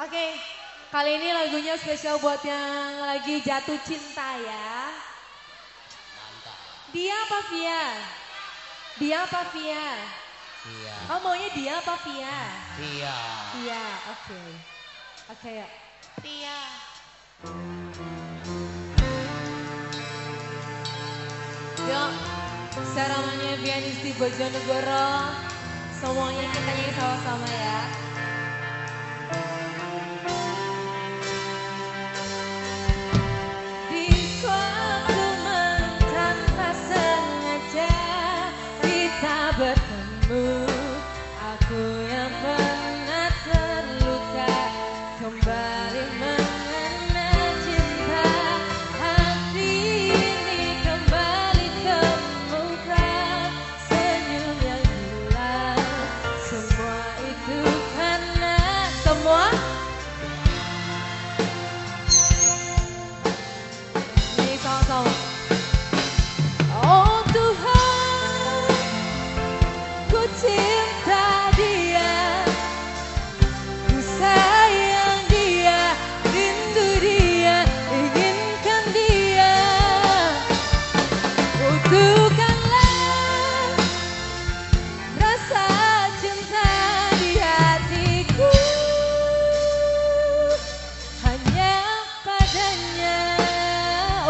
Oke, kali ini lagunya spesial buat yang lagi jatuh cinta ya. Mantap. Dia apa Via? Dia apa Via? Iya. Oh maunya dia apa Via? Iya. Via, oke. Oke ya. Tia. Yuk, seramanya Vianisti Bojonegoro. Semuanya kita nyanyi sama-sama ya. Semua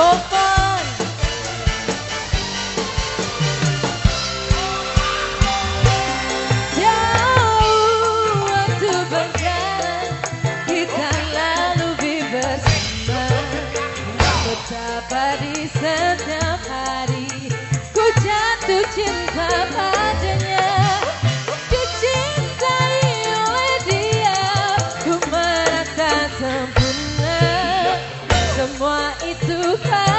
Gopon Jauh waktu berjalan Kita lalu bersama. Betapa di setiap hari Ku jatuh cinta padanya Semua itu karena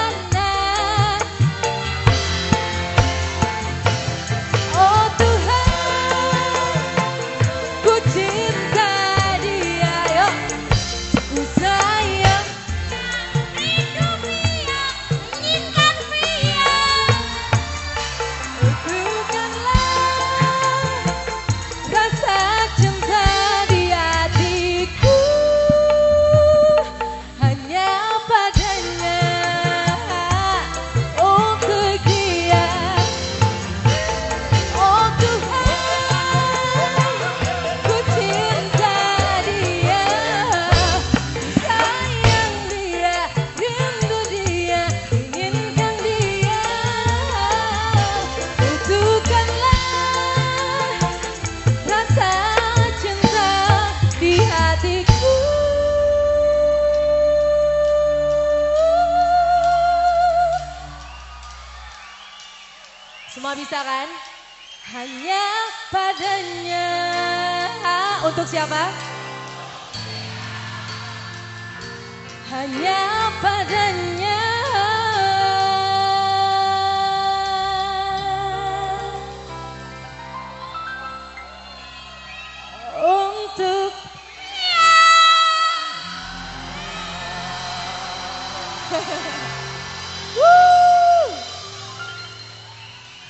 Semua bisa kan? Hanya padanya Untuk siapa? Hanya padanya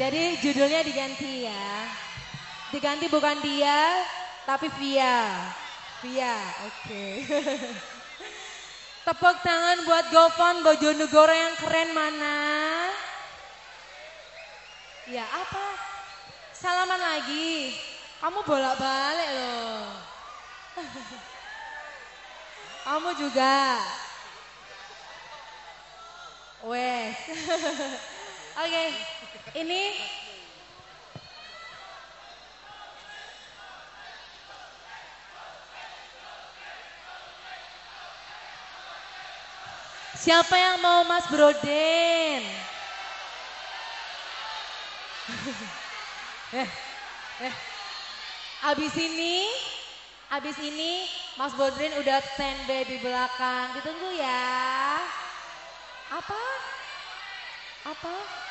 Jadi judulnya diganti ya. Diganti bukan dia, tapi Via. Via, oke. Tepuk tangan buat Gofan Bojonegoro yang keren mana? Ya apa? Salaman lagi. Kamu bolak-balik loh. Kamu juga. Wes. Oke. Ini Siapa yang mau Mas Broden? eh, eh. Abis ini, abis ini Mas Bodrin udah standby di belakang. Ditunggu ya. Apa? Apa?